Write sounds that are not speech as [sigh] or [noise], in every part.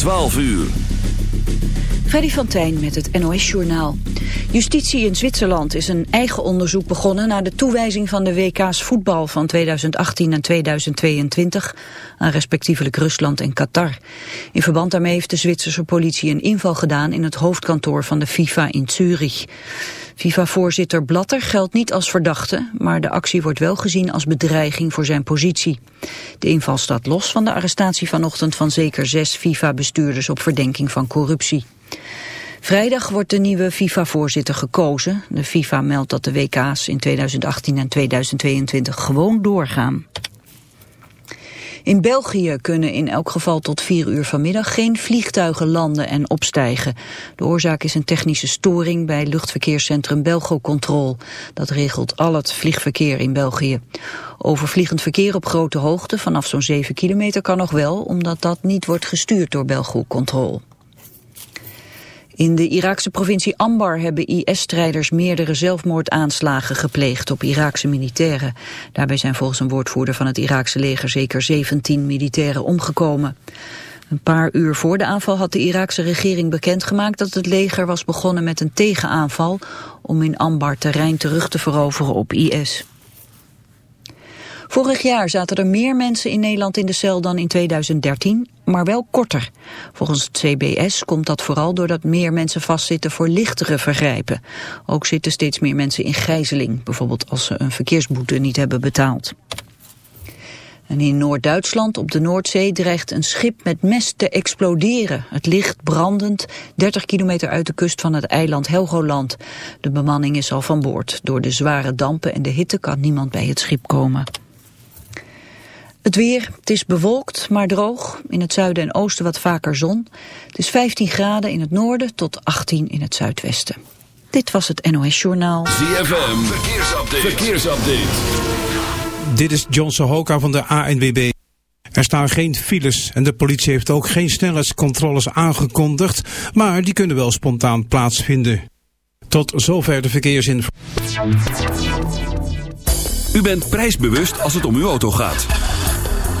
12 uur. Freddy van met het NOS-journaal. Justitie in Zwitserland is een eigen onderzoek begonnen... naar de toewijzing van de WK's voetbal van 2018 en 2022... aan respectievelijk Rusland en Qatar. In verband daarmee heeft de Zwitserse politie een inval gedaan... in het hoofdkantoor van de FIFA in Zurich. FIFA-voorzitter Blatter geldt niet als verdachte... maar de actie wordt wel gezien als bedreiging voor zijn positie. De inval staat los van de arrestatie vanochtend van zeker zes FIFA-bestuurders... op verdenking van corruptie. Vrijdag wordt de nieuwe FIFA-voorzitter gekozen. De FIFA meldt dat de WK's in 2018 en 2022 gewoon doorgaan. In België kunnen in elk geval tot 4 uur vanmiddag geen vliegtuigen landen en opstijgen. De oorzaak is een technische storing bij luchtverkeerscentrum Belgocontrol. Dat regelt al het vliegverkeer in België. Overvliegend verkeer op grote hoogte vanaf zo'n 7 kilometer kan nog wel, omdat dat niet wordt gestuurd door Belgocontrol. In de Iraakse provincie Ambar hebben IS-strijders meerdere zelfmoordaanslagen gepleegd op Iraakse militairen. Daarbij zijn volgens een woordvoerder van het Iraakse leger zeker 17 militairen omgekomen. Een paar uur voor de aanval had de Iraakse regering bekendgemaakt dat het leger was begonnen met een tegenaanval om in Ambar terrein terug te veroveren op IS. Vorig jaar zaten er meer mensen in Nederland in de cel dan in 2013, maar wel korter. Volgens het CBS komt dat vooral doordat meer mensen vastzitten voor lichtere vergrijpen. Ook zitten steeds meer mensen in gijzeling, bijvoorbeeld als ze een verkeersboete niet hebben betaald. En in Noord-Duitsland op de Noordzee dreigt een schip met mest te exploderen. Het ligt brandend 30 kilometer uit de kust van het eiland Helgoland. De bemanning is al van boord. Door de zware dampen en de hitte kan niemand bij het schip komen. Het weer, het is bewolkt, maar droog. In het zuiden en oosten wat vaker zon. Het is 15 graden in het noorden tot 18 in het zuidwesten. Dit was het NOS Journaal. ZFM, verkeersupdate. verkeersupdate. Dit is John Sohoka van de ANWB. Er staan geen files en de politie heeft ook geen snelheidscontroles aangekondigd, maar die kunnen wel spontaan plaatsvinden. Tot zover de verkeersinformatie. U bent prijsbewust als het om uw auto gaat.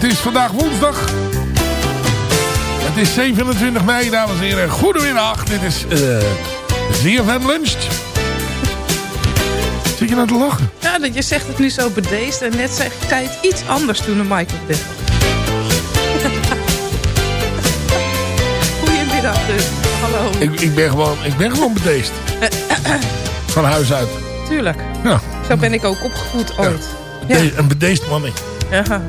Het is vandaag woensdag. Het is 27 mei, dames en heren. Goedemiddag. Dit is eh ZFM Lunch. Zit je nou te lachen? Ja, dat je zegt het nu zo bedeesd. En net zei, zei het iets anders toen de mic op dit. [laughs] Goedemiddag dus. Hallo. Ik, ik, ben, gewoon, ik ben gewoon bedeesd. [coughs] Van huis uit. Tuurlijk. Ja, Zo ben ik ook opgevoed ooit. Ja. een bedeesd mannetje. Ja.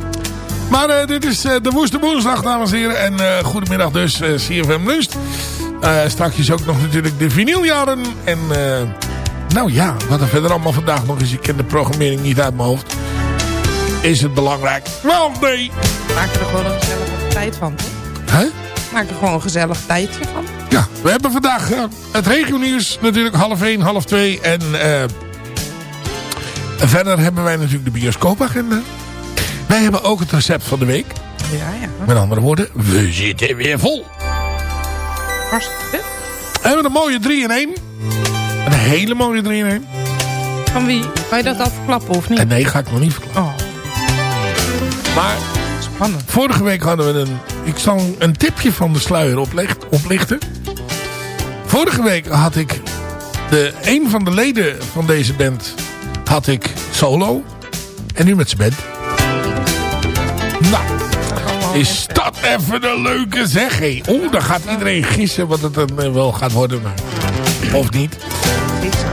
Maar eh, dit is eh, de woeste woensdag, dames en heren. En eh, goedemiddag dus, CFM. Eh straks ook nog natuurlijk de vinyljaren. En nou ja, wat er verder allemaal vandaag nog is. Ik ken de programmering niet uit mijn hoofd. Is het belangrijk? Wel, nee. Maak er gewoon een gezellige tijd van, toch? Hè? Maak er gewoon een gezellig tijdje van. Ja, we hebben vandaag het regionieuws natuurlijk half 1, half 2. En verder hebben wij natuurlijk de bioscoopagenda. Wij hebben ook het recept van de week. Ja, ja. Met andere woorden, we zitten weer vol. Hartstikke. We hebben een mooie 3 in 1. Een hele mooie 3 in 1. Van wie? Kan je dat al verklappen of niet? En nee, ga ik nog niet verklappen. Oh, Maar spannend. vorige week hadden we een... Ik zal een- een tipje van de sluier oplicht, oplichten. Vorige week had ik... De, een van de leden van deze band had ik solo. En nu met zijn band. Nou, is dat even een leuke zeg. hé. Oeh, dan gaat iedereen gissen wat het dan eh, wel gaat worden. Maar, of niet.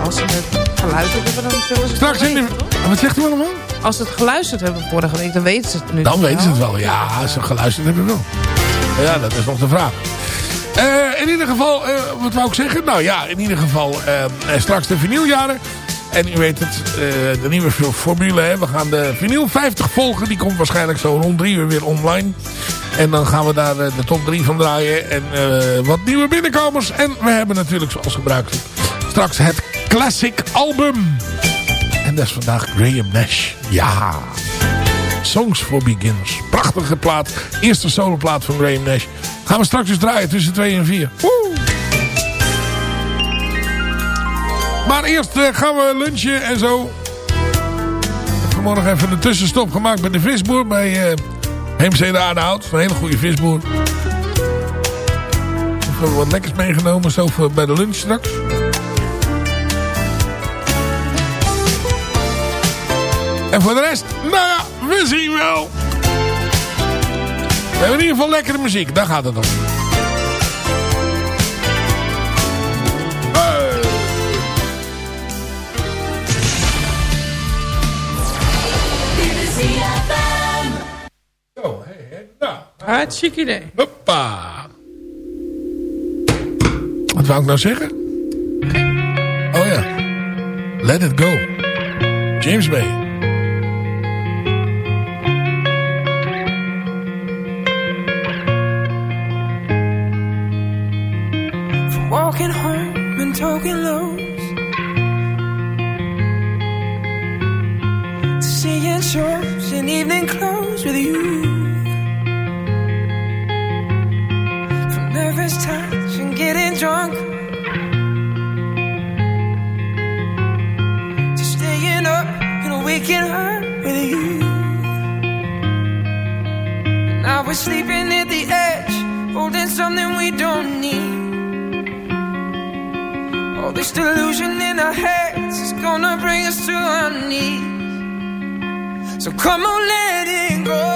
Als ze het geluisterd hebben, dan zullen ze het Straks in de... Wat zegt u allemaal? Als ze het geluisterd hebben vorige week, dan weten ze het nu. Dan weten ze het wel. Ja, als ze geluisterd hebben wel. Ja, dat is nog de vraag. Eh, in ieder geval, eh, wat wou ik zeggen? Nou ja, in ieder geval eh, straks de vinyljaren. En u weet het, eh, de nieuwe formule. Hè? We gaan de vinyl 50 volgen. Die komt waarschijnlijk zo rond drie uur weer online. En dan gaan we daar eh, de top 3 van draaien. En eh, wat nieuwe binnenkomers. En we hebben natuurlijk zoals gebruikelijk straks het classic album. En dat is vandaag Graham Nash. Ja. Songs for Beginners. Prachtige plaat. Eerste soloplaat van Graham Nash. Gaan we straks dus draaien tussen 2 en 4. Woe! Maar eerst eh, gaan we lunchen en zo. Vanmorgen even een tussenstop gemaakt bij de visboer. Bij eh Heemstede Aardehout. Een hele goede visboer. Even wat lekkers meegenomen. Zo voor bij de lunch straks. En voor de rest, nou ja, we zien wel. We hebben in ieder geval lekkere muziek, daar gaat het om. Hartstikke idee. hoppa. Wat wou ik nou zeggen? Oh ja, Let It Go. James Bay. Walking home and talking lows To seeing shows in evening clothes with you touch and getting drunk To staying up and waking up with you Now we're sleeping at the edge Holding something we don't need all this delusion in our heads is gonna bring us to our knees. So come on, let it go.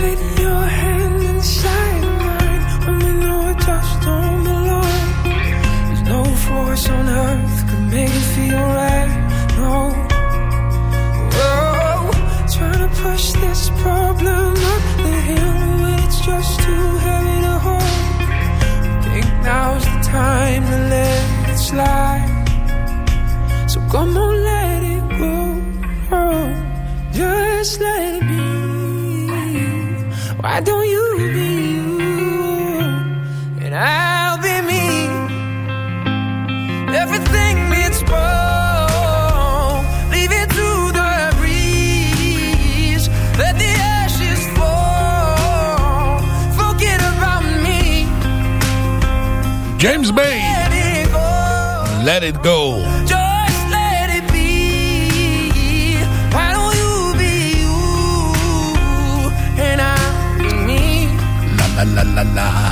faded don't you be you, and I'll be me. Everything that's wrong, to the breeze. Let the ashes fall, forget about me. James Bay, Let It Go. Let it go. la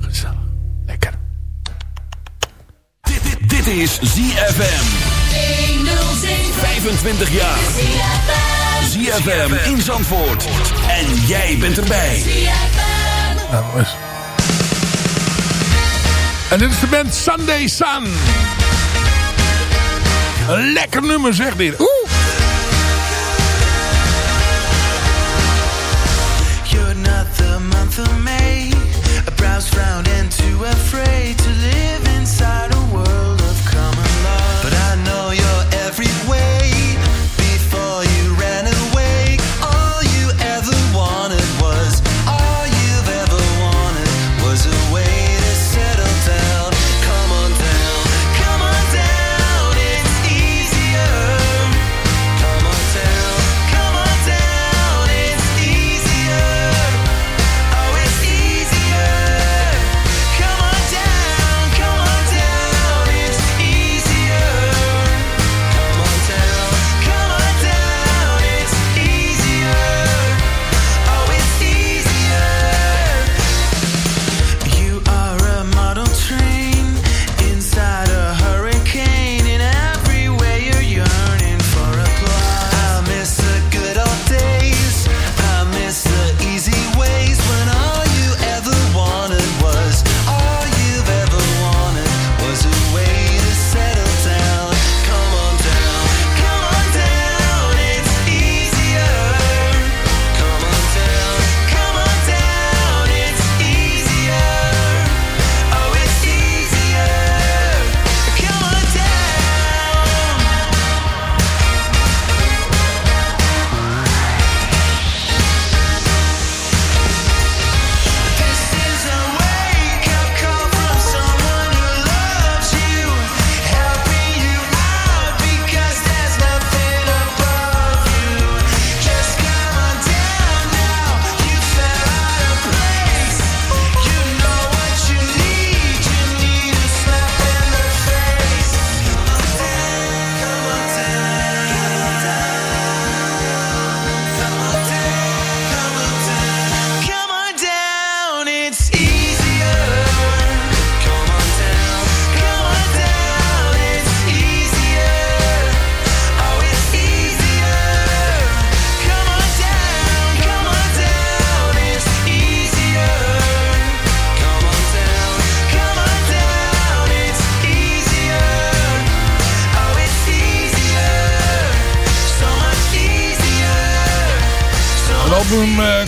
gezellig. Lekker. Dit, is ZFM. 106 25 jaar. ZFM in Zandvoort. En jij bent erbij. ZFM. Nou, is... En dit is de band Sunday Sun. Een lekker nummer, zeg dit.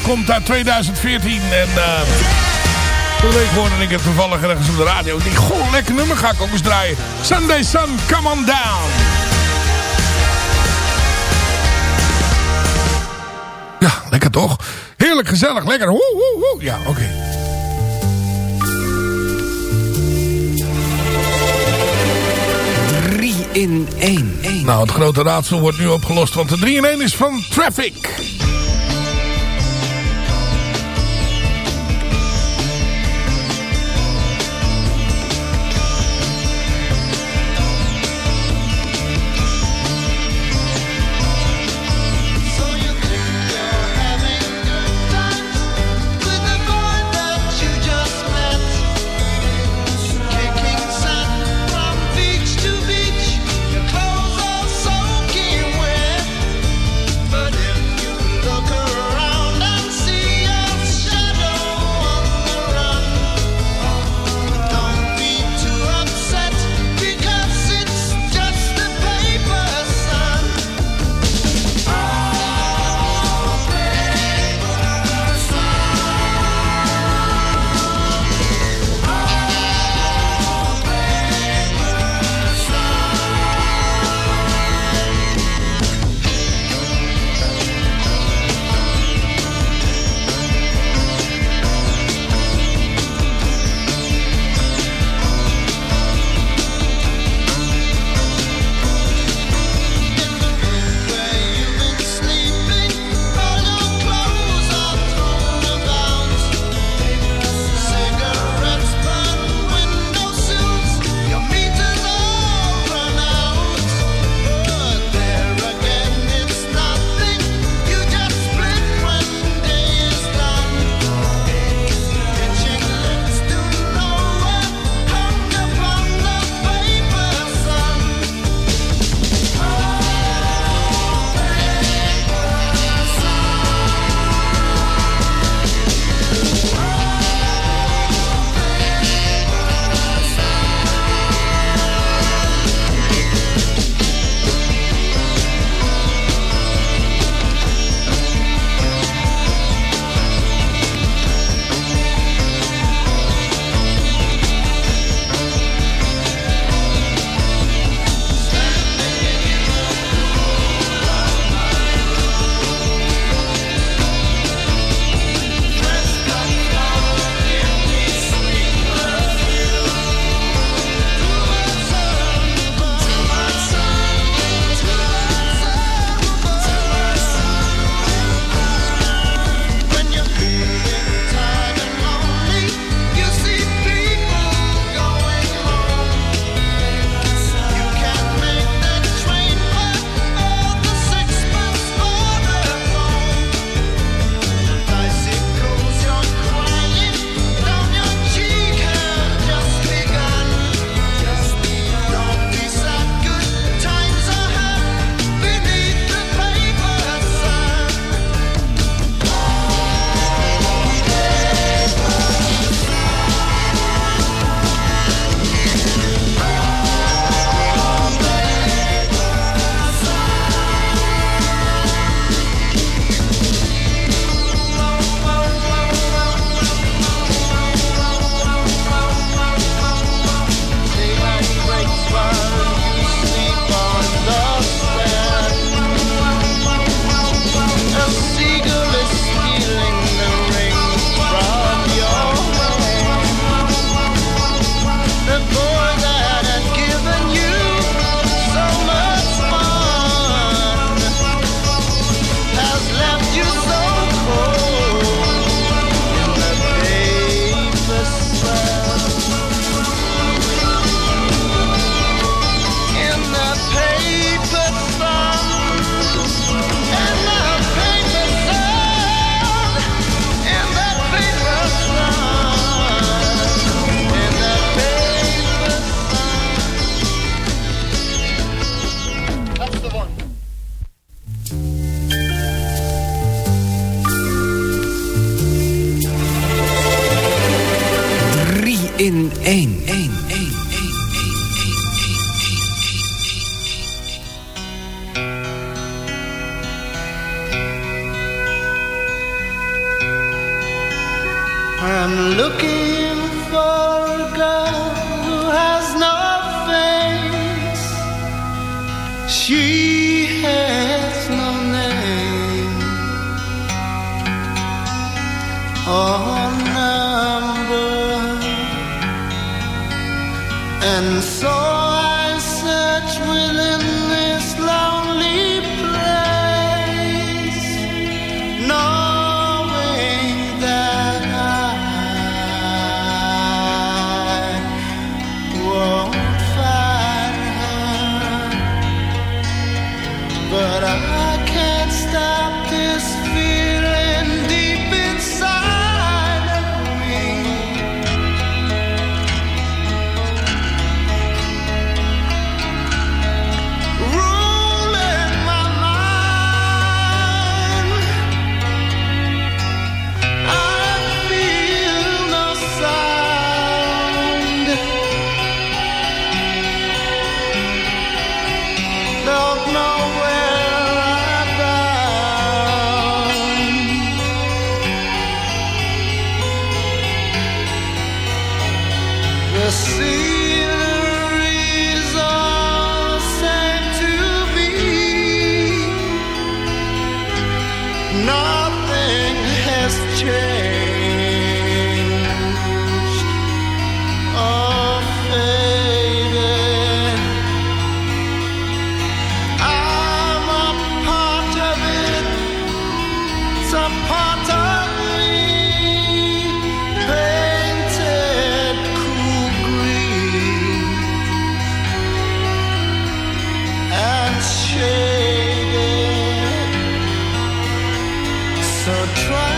Komt uit 2014 en uh, week hoorde ik het toevallig ergens op de radio. Denk, goh, lekker nummer, ga ik ook eens draaien. Sunday Sun, Come On Down. Ja, lekker toch? Heerlijk gezellig, lekker. Woe, woe, woe. Ja, oké. Drie in één. Nou, het grote raadsel wordt nu opgelost, want de 3 in 1 is van Traffic. She so try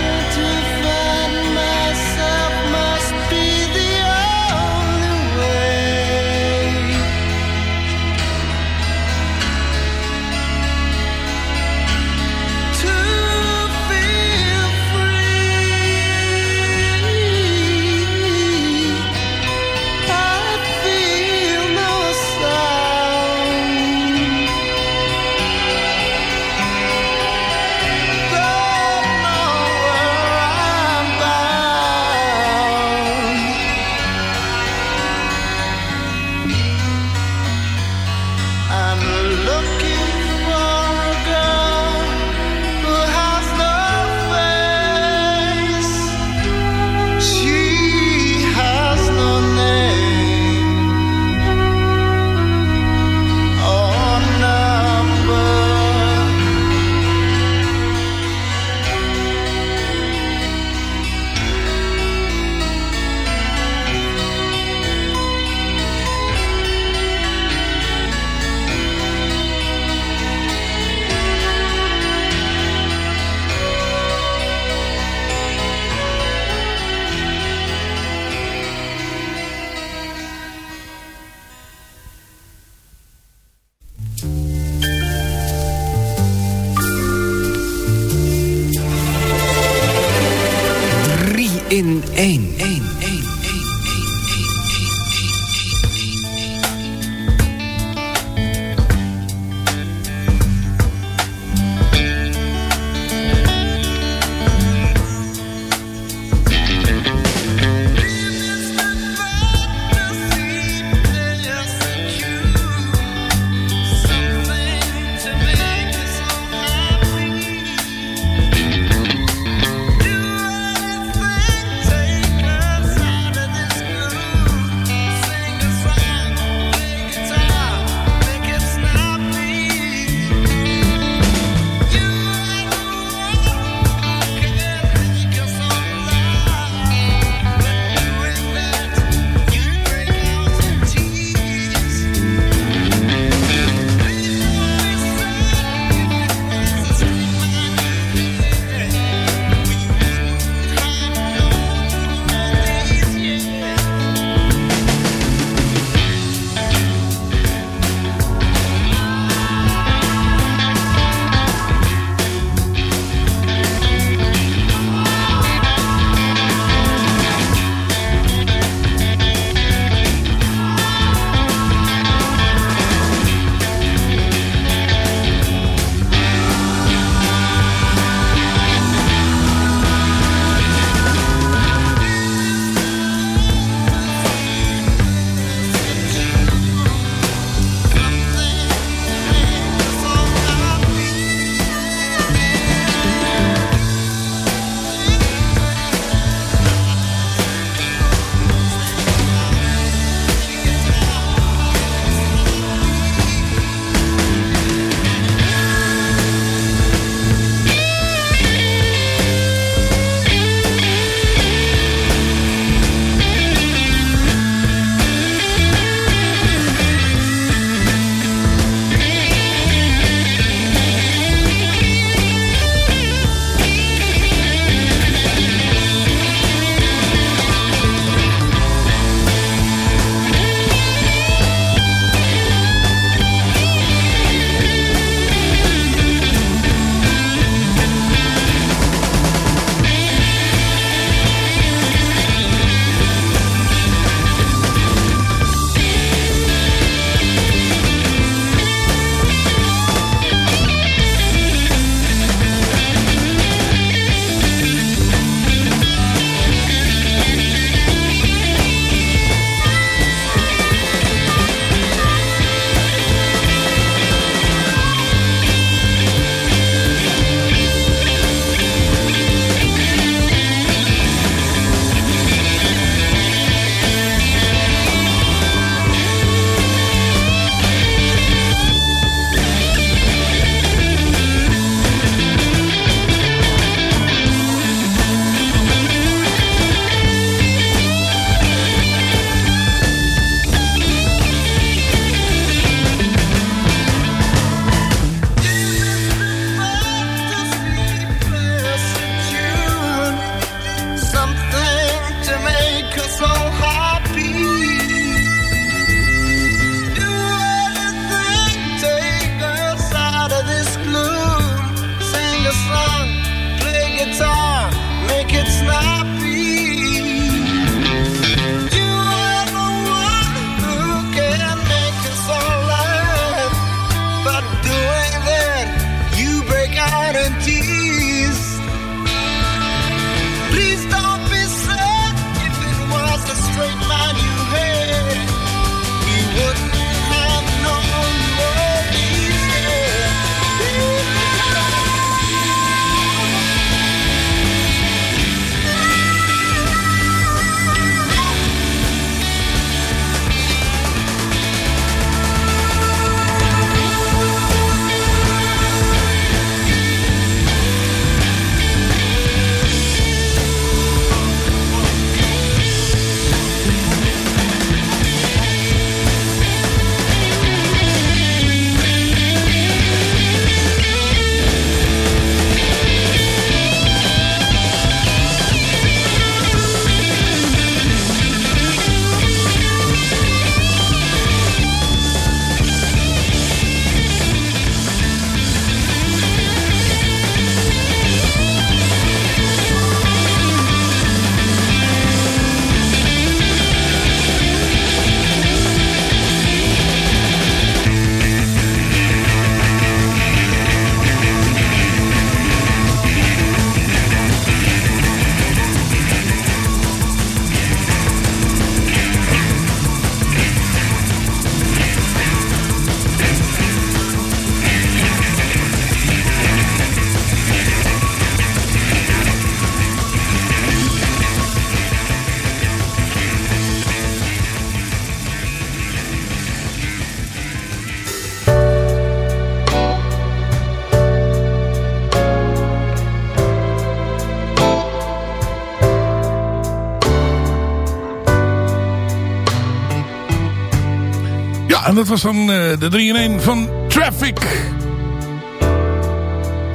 dat was dan eh, de 3 in 1 van Traffic.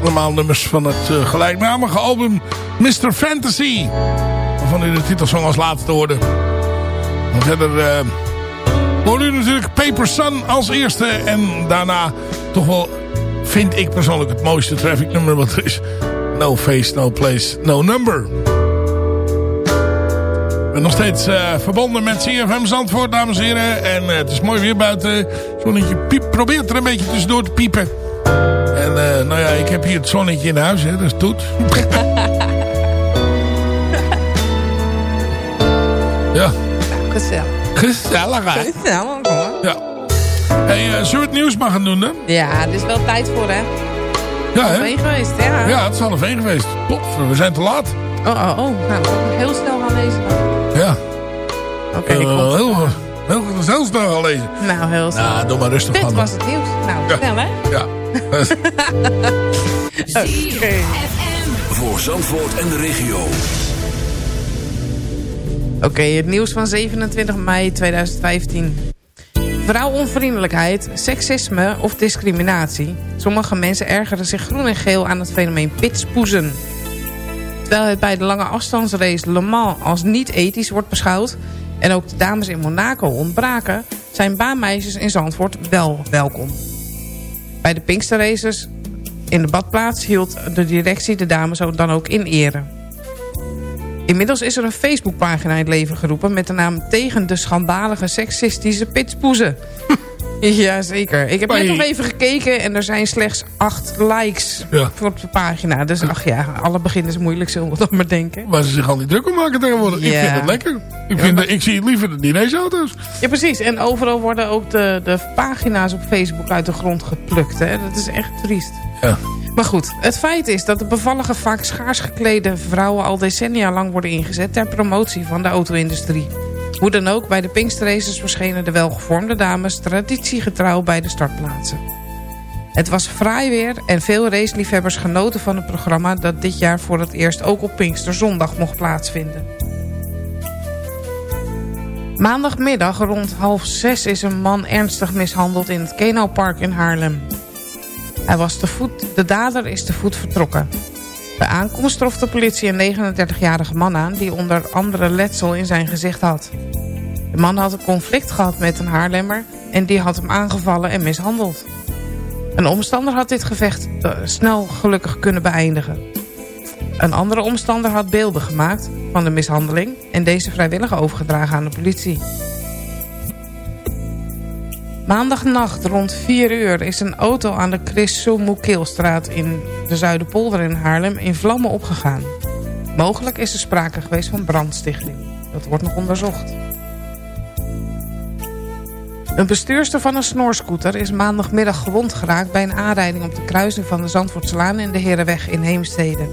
Allemaal nummers van het eh, gelijknamige album Mr. Fantasy. Waarvan u de titelsong als laatste hoorde. En verder eh hoorde u natuurlijk Paper Sun als eerste. En daarna toch wel, vind ik persoonlijk, het mooiste Traffic nummer wat er is. No Face, No Place, No Number. Nog steeds eh, verbonden met CFM Zandvoort, dames en heren. En eh, het is mooi weer buiten. Zonnetje piep, probeert er een beetje tussendoor te piepen. En eh, nou ja, ik heb hier het zonnetje in huis, hè, dat is toet. [laughs] ja, Gezellig. gezelligheid. Gezellig hoor. Ja. Hey, zullen we het nieuws maar gaan doen, hè? Ja, er is wel tijd voor hè. Ja, hè? één geweest, ja. Ja, het is half één geweest. Top, we zijn te laat. Oh, oh, oh. Nou, heel snel gaan lezen dan. Oké, Eh, ik kom. heel, heel, heel snel gaan lezen. Nou, heel snel. Nou, doe maar rustig Dit aan. was het nieuws. Nou, Ja. snel hè? Ja. [laughs] Oké. Voor Zandvoort en de regio. Oké, het nieuws van 27 mei 2015. Vrouwonvriendelijkheid, seksisme of discriminatie. Sommige mensen ergeren zich groen en geel aan het fenomeen pitspoezen. Terwijl het bij de lange afstandsrace Le Mans als niet ethisch wordt beschouwd... en ook de dames in Monaco ontbraken... zijn baanmeisjes in Zandvoort wel welkom. Bij de Pinksterraces in de badplaats hield de directie de dames dan ook in ere. Inmiddels is er een Facebookpagina in het leven geroepen... met de naam Tegen de schandalige seksistische pitspoezen. [laughs] [laughs] Jazeker. Ik heb net nog even gekeken en er zijn slechts acht likes Ja. voor op de pagina. Dus ach ja, alle beginners moeilijk zullen we dat maar denken. Waar ze zich al niet druk om maken tegenwoordig. Ik vind het lekker. Ik, vind dat- ik zie het liever de dinersauto's. Ja, precies. En overal worden ook de, de pagina's op Facebook uit de grond geplukt. Hè? Dat is echt triest. Ja. Maar goed, het feit is dat de bevallige, vaak schaars geklede vrouwen... al decennia lang worden ingezet ter promotie van de auto-industrie. Hoe dan ook, bij de Pinksterraces verschenen de welgevormde dames... traditiegetrouw bij de startplaatsen. Het was fraai weer en veel raceliefhebbers genoten van het programma... dat dit jaar voor het eerst ook op Pinksterzondag mocht plaatsvinden. Maandagmiddag rond half zes is een man ernstig mishandeld in het Kenaupark in Haarlem. Hij was te voet, de dader is te voet vertrokken. Bij aankomst trof de politie een 39-jarige man aan... die onder andere letsel in zijn gezicht had. De man had een conflict gehad met een Haarlemmer... en die had hem aangevallen en mishandeld. Een omstander had dit gevecht eh, snel gelukkig kunnen beëindigen. Een andere omstander had beelden gemaakt van de mishandeling... en deze vrijwillig overgedragen aan de politie. Maandagnacht rond 4 uur is een auto aan de Chris Soemoekeelstraat in de Zuiderpolder in Haarlem in vlammen opgegaan. Mogelijk is er sprake geweest van brandstichting. Dat wordt nog onderzocht. Een bestuurster van een snorscooter is maandagmiddag gewond geraakt... bij een aanrijding op de kruising van de Zandvoortslaan en de Herenweg in Heemstede.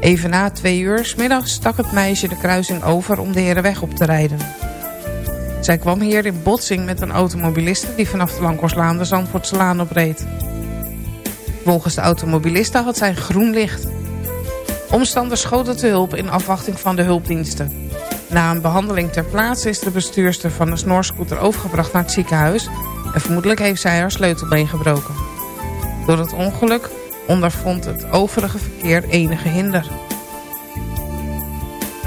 Even na twee uur 's middags stak het meisje de kruising over om de Herenweg op te rijden. Zij kwam hier in botsing met een automobiliste... die vanaf de Langkorslaan de Zandvoortslaan opreed. Volgens de automobiliste had zij groen licht. Omstanders schoten te hulp in afwachting van de hulpdiensten. Na een behandeling ter plaatse is de bestuurster van de snorscooter overgebracht naar het ziekenhuis... en vermoedelijk heeft zij haar sleutelbeen gebroken. Door het ongeluk ondervond het overige verkeer enige hinder.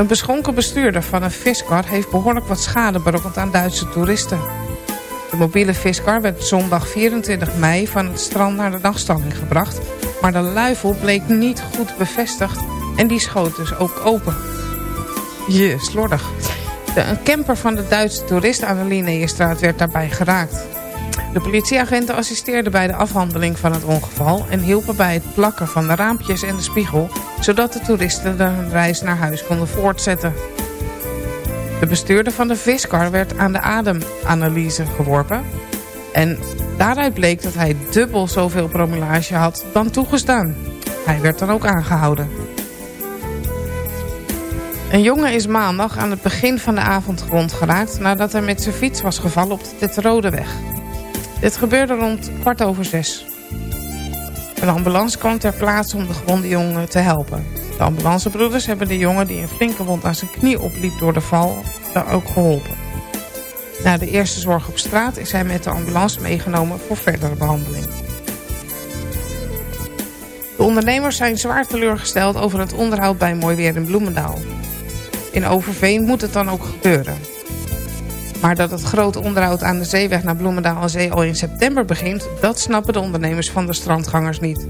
Een beschonken bestuurder van een viskar heeft behoorlijk wat schade berokkend aan Duitse toeristen. De mobiele viskar werd zondag 24 mei van het strand naar de dagstalling gebracht... maar de luifel bleek niet goed bevestigd en die schoot dus ook open. Je, slordig. De, een camper van de Duitse toerist aan de Linnéestraat werd daarbij geraakt. De politieagenten assisteerden bij de afhandeling van het ongeval... en hielpen bij het plakken van de raampjes en de spiegel... zodat de toeristen de reis naar huis konden voortzetten. De bestuurder van de viskar werd aan de ademanalyse geworpen... en daaruit bleek dat hij dubbel zoveel promillage had dan toegestaan. Hij werd dan ook aangehouden. Een jongen is maandag aan het begin van de avond gewond geraakt... nadat hij met zijn fiets was gevallen op de Tetterodeweg. Dit gebeurde rond kwart over zes. Een ambulance kwam ter plaatse om de gewonde jongen te helpen. De ambulancebroeders hebben de jongen die een flinke wond aan zijn knie opliep door de val daar ook geholpen. Na de eerste zorg op straat is hij met de ambulance meegenomen voor verdere behandeling. De ondernemers zijn zwaar teleurgesteld over het onderhoud bij Mooi Weer in Bloemendaal. In Overveen moet het dan ook gebeuren. Maar dat het grote onderhoud aan de zeeweg naar Bloemendaal en Zee al in september begint... dat snappen de ondernemers van de strandgangers niet.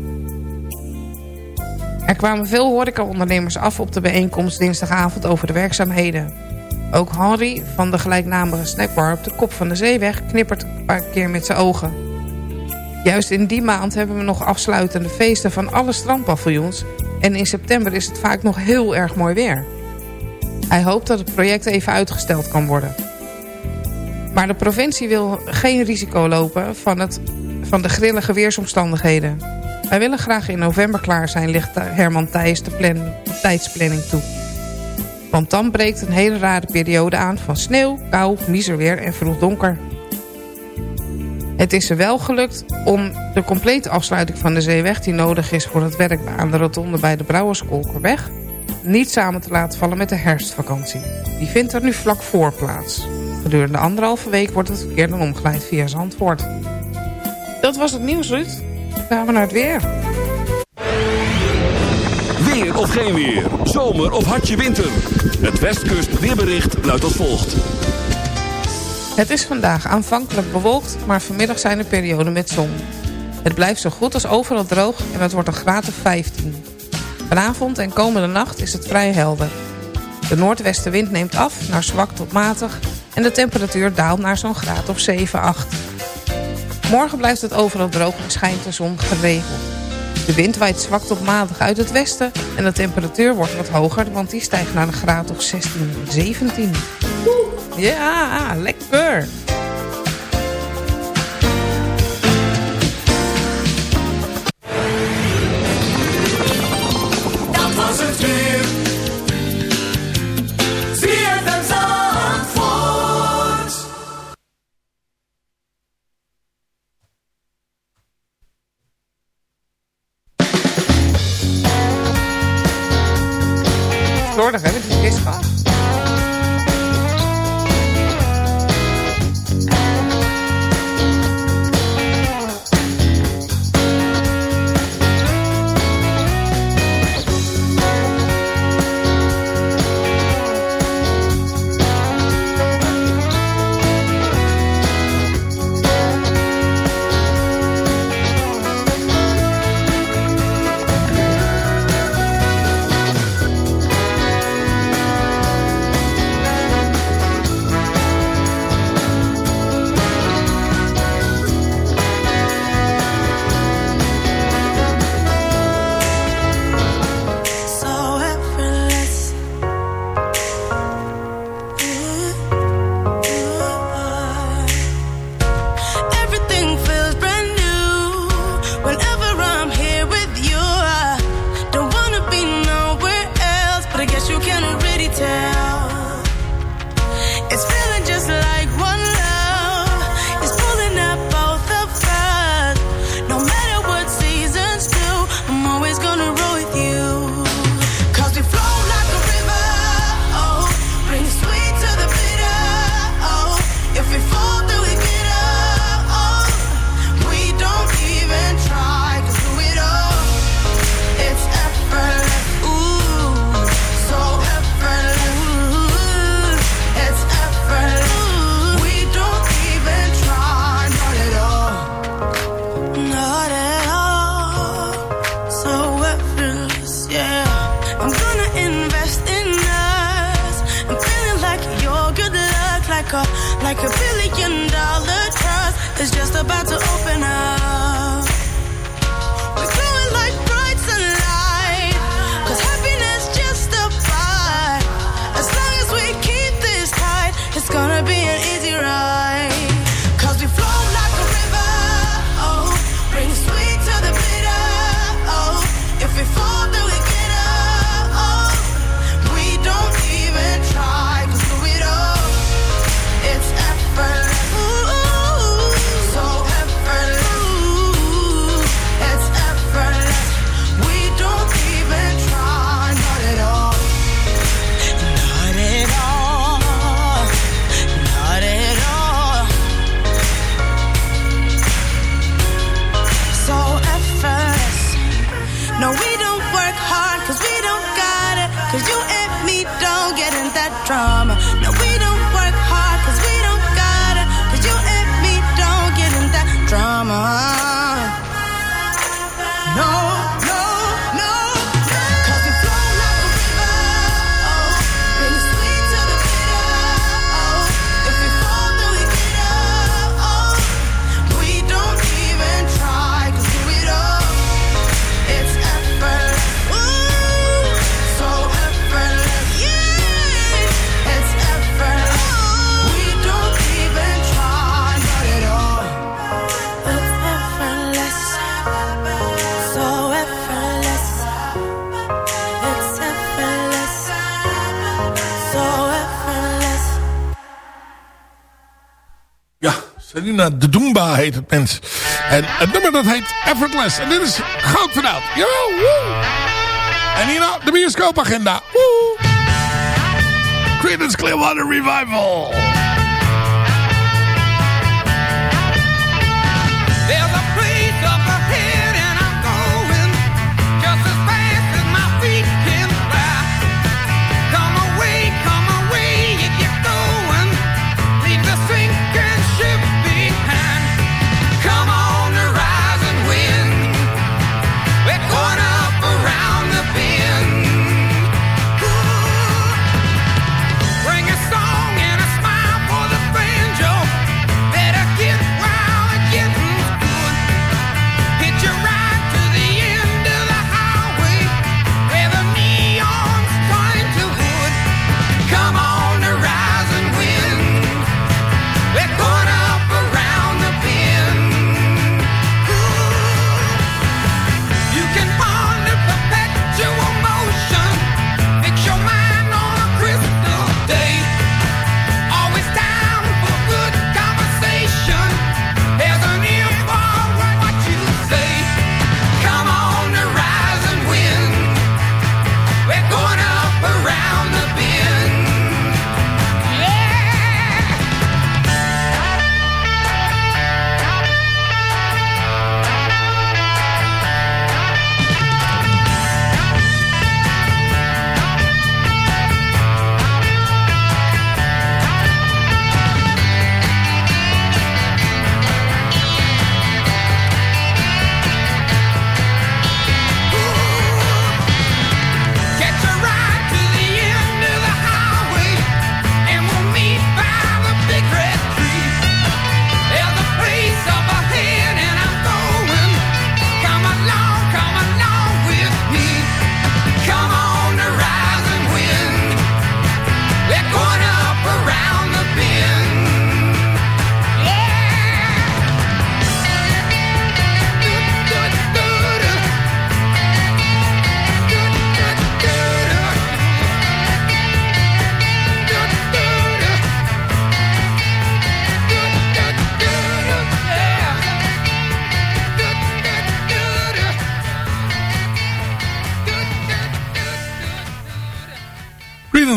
Er kwamen veel horecaondernemers af op de bijeenkomst dinsdagavond over de werkzaamheden. Ook Henry van de gelijknamige snackbar op de kop van de zeeweg knippert een paar keer met zijn ogen. Juist in die maand hebben we nog afsluitende feesten van alle strandpaviljoens... en in september is het vaak nog heel erg mooi weer. Hij hoopt dat het project even uitgesteld kan worden. Maar de provincie wil geen risico lopen van, het, van de grillige weersomstandigheden. Wij willen graag in november klaar zijn, ligt Herman Thijs de, plan, tijdsplanning toe. Want dan breekt een hele rare periode aan van sneeuw, kou, miserweer en vroeg donker. Het is er wel gelukt om de complete afsluiting van de zeeweg... die nodig is voor het werk aan de rotonde bij de Brouwerskolkerweg... niet samen te laten vallen met de herfstvakantie. Die vindt er nu vlak voor plaats. Gedurende anderhalve week wordt het verkeer dan omgeleid via Zandvoort. Dat was het nieuws, Ruud. Dan gaan we naar het weer. Weer of geen weer. Zomer of hartje winter. Het Westkust weerbericht luidt als volgt. Het is vandaag aanvankelijk bewolkt, maar vanmiddag zijn er perioden met zon. Het blijft zo goed als overal droog en het wordt een graad of 15. Vanavond en komende nacht is het vrij helder. De noordwestenwind neemt af naar zwak tot matig... en de temperatuur daalt naar zo'n graad of 7, 8. Morgen blijft het overal droog en schijnt de zon geregeld. De wind waait zwak tot matig uit het westen... en de temperatuur wordt wat hoger, want die stijgt naar een graad of 16, 17. Ja, lekker! Slordig, hè, het mens. En het nummer dat heet Effortless. En dit is goud van oud. En hierna nou de bioscoopagenda. Woe! Creedence Clearwater Revival.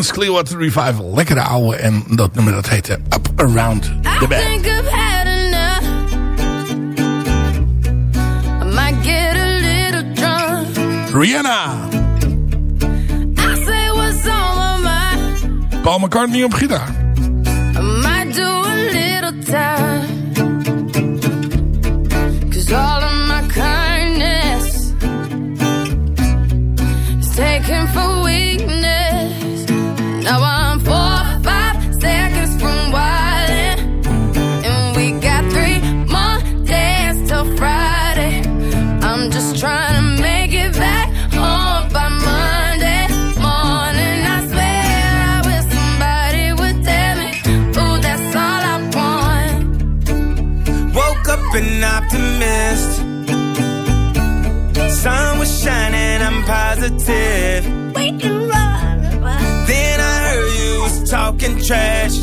Creedence Clearwater Revival. Lekkere ouwe en dat nummer dat heette Up Around the bed. Rihanna. Paul McCartney op gitaar. Taken for positive. We can run. Then I heard you was talking trash.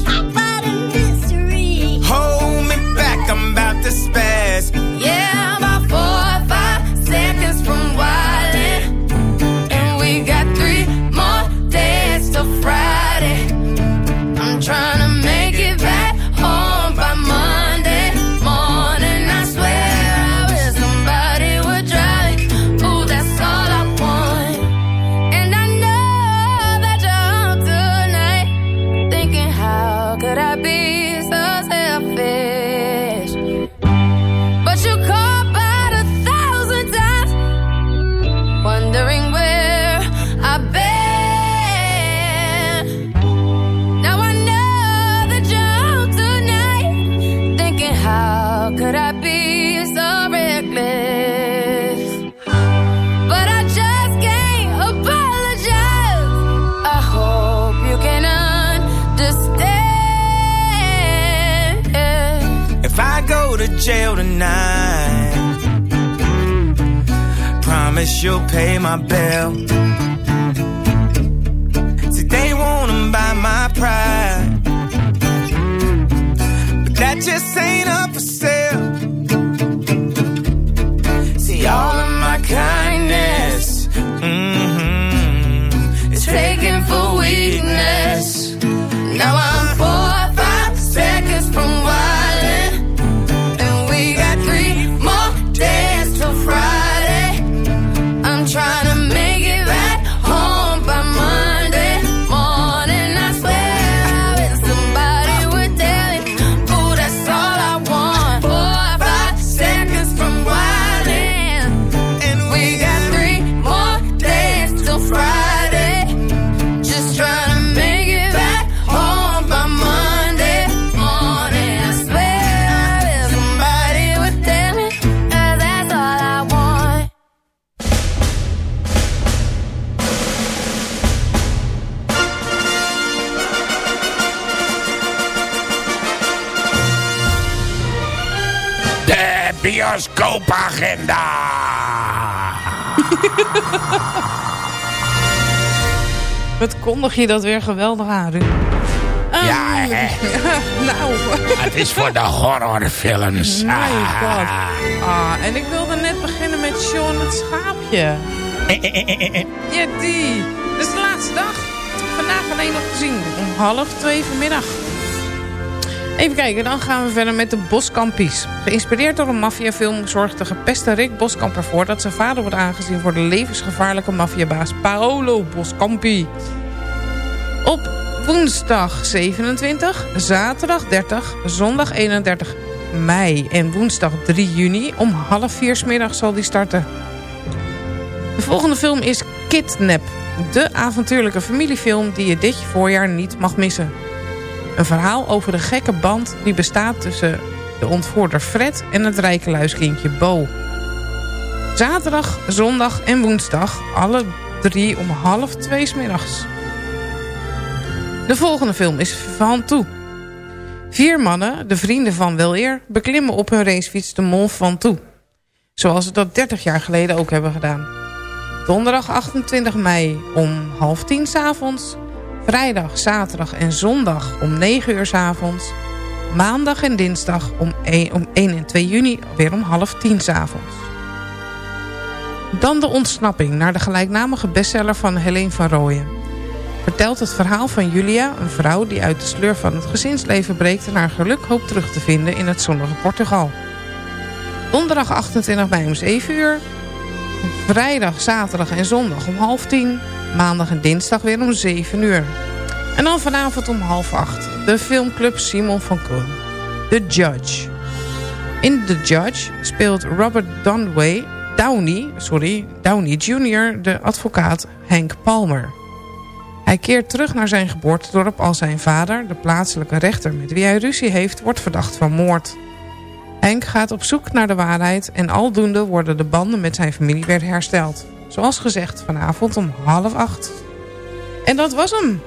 Promise you'll pay my bill. De bioscoopagenda. [laughs] Wat kondig je dat weer geweldig aan, Ruud. Ah, Ja, hè. [laughs] nou. Het is voor de horrorfilms. [laughs] Ah. god. Ah, en ik wilde net beginnen met Sean het schaapje. Ja, die. Dat is de laatste dag. Vandaag alleen nog te zien. Om half twee vanmiddag. Even kijken, dan gaan we verder met de Boskampies. Geïnspireerd door een maffiafilm zorgt de gepeste Rick Boskamp ervoor... dat zijn vader wordt aangezien voor de levensgevaarlijke maffiabaas Paolo Boscampi. Op woensdag 27, zaterdag 30, zondag 31 mei en woensdag 3 juni... om half vier 's middag zal die starten. De volgende film is Kidnap. De avontuurlijke familiefilm die je dit voorjaar niet mag missen. Een verhaal over de gekke band die bestaat tussen de ontvoerder Fred en het rijkeluiskindje Bo. Zaterdag, zondag en woensdag, alle drie om half twee 's middags. De volgende film is Van Toe. Vier mannen, de vrienden van Weleer, beklimmen op hun racefiets de Mont Ventoux. Zoals ze dat 30 jaar geleden ook hebben gedaan. Donderdag 28 mei om half tien s'avonds. Vrijdag, zaterdag en zondag om 9 uur s'avonds. Maandag en dinsdag om 1, om 1 en 2 juni weer om half tien s'avonds. Dan de ontsnapping naar de gelijknamige bestseller van Helene van Rooyen. Vertelt het verhaal van Julia, een vrouw die uit de sleur van het gezinsleven breekt... en haar geluk hoopt terug te vinden in het zonnige Portugal. Donderdag 28 mei om 7 uur. Vrijdag, zaterdag en zondag om half tien. Maandag en dinsdag weer om 7 uur. En dan vanavond om half acht. De filmclub Simon van Kool. The Judge. In The Judge speelt Robert Downey, Downey, sorry, Downey Jr. de advocaat Hank Palmer. Hij keert terug naar zijn geboortedorp als zijn vader, de plaatselijke rechter met wie hij ruzie heeft, wordt verdacht van moord. Henk gaat op zoek naar de waarheid en aldoende worden de banden met zijn familie weer hersteld. Zoals gezegd vanavond om half acht. En dat was hem.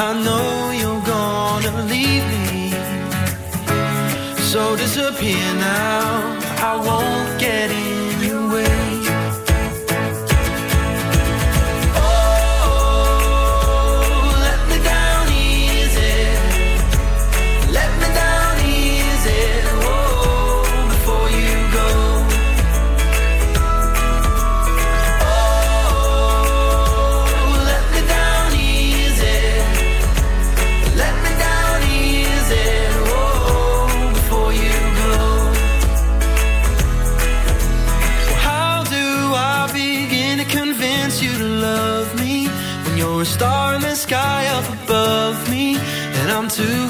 I know you're gonna leave me. So disappear now. I won't get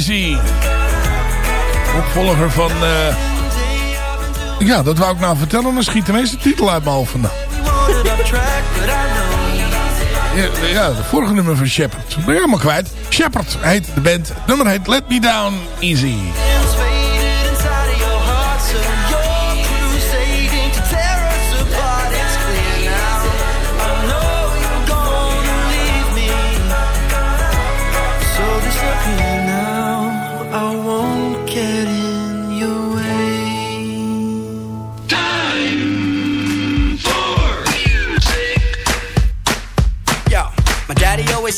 Easy. Opvolger van... eh, ja, dat wou ik nou vertellen. Dan schiet ineens de titel uit mijn hoofd vandaan. Ja, ja, de vorige nummer van Shepard. Ben ik helemaal kwijt. Shepard heet de band. Nummer heet Let Me Down Easy.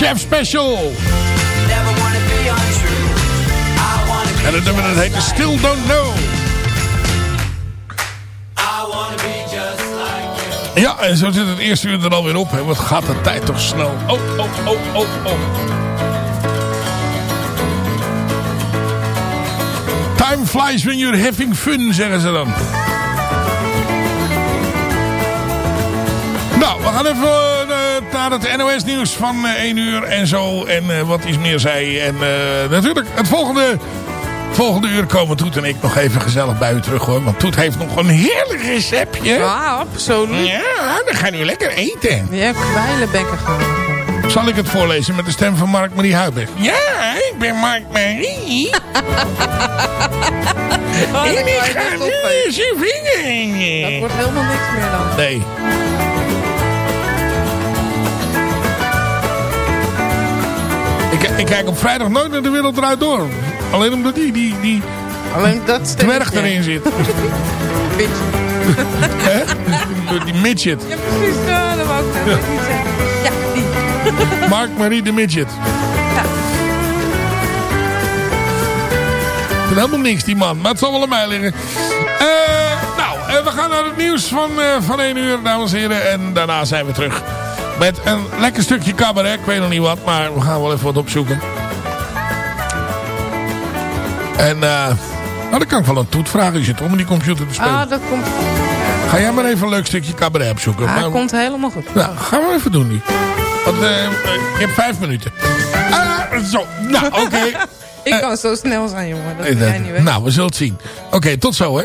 Chef Special. En het nummer dat heet Still Don't Know. Ja, en zo zit het eerste uur er alweer op. Hè. Wat gaat de tijd toch snel. Oh, oh, oh, oh, oh. Time flies when you're having fun, zeggen ze dan. Nou, we gaan even eh, naar het NOS nieuws van eh, 1 uur en zo. En eh, wat iets meer zei. En eh, natuurlijk het volgende, volgende uur komen Toet en ik nog even gezellig bij u terug hoor. Want Toet heeft nog een heerlijk receptje. Ja, absoluut. Ja, dan gaan we lekker eten. Ja, kwijlenbekken gewoon. Zal ik het voorlezen met de stem van Mark-Marie Huibert? Ja, ik ben Mark-Marie. [laughs] Oh, en ik ga best nu opeten. zijn vinger. Dat wordt helemaal niks meer dan. Nee. Kijk op vrijdag nooit naar de wereld eruit door. Alleen omdat die, die, die Alleen dat dwerg erin zit. [laughs] Die midget. Ja, precies. Ja, dat wou ik net niet zeggen. Ja, die. [laughs] Mark-Marie de midget. Ik vind helemaal niks, die man. Maar het zal wel aan mij liggen. Eh, nou, eh, we gaan naar het nieuws van, eh, van 1 uur, dames en heren. En daarna zijn we terug met een lekker stukje cabaret. Ik weet nog niet wat, maar we gaan wel even wat opzoeken. En eh, nou, dan kan ik wel een toet vragen. Je zit om in die computer te spelen. Ah, dat komt, Ga jij maar even een leuk stukje cabaret opzoeken. ah, Maar- komt helemaal goed. nou, gaan we even doen nu. Want eh, eh, ik heb vijf minuten. Ah, zo, nou, oké. [laughs] Ik kan zo snel zijn, jongen. Dat Eh, jij niet nou, we zullen het zien. Oké, tot zo, hè.